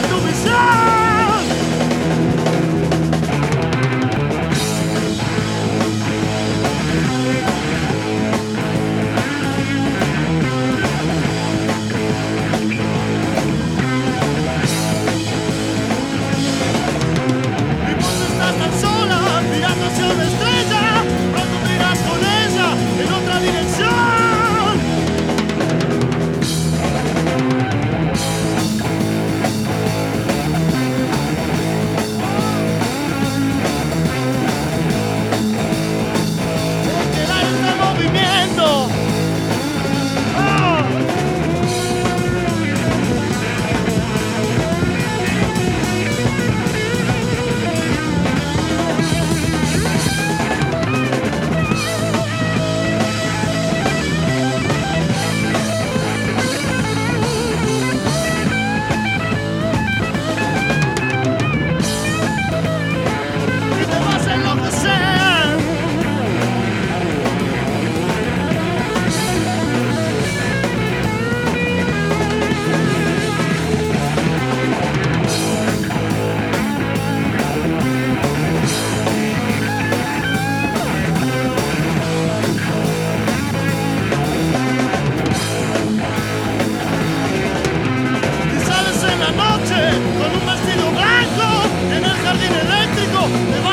a tu. ácido blanco en el jardín eléctrico.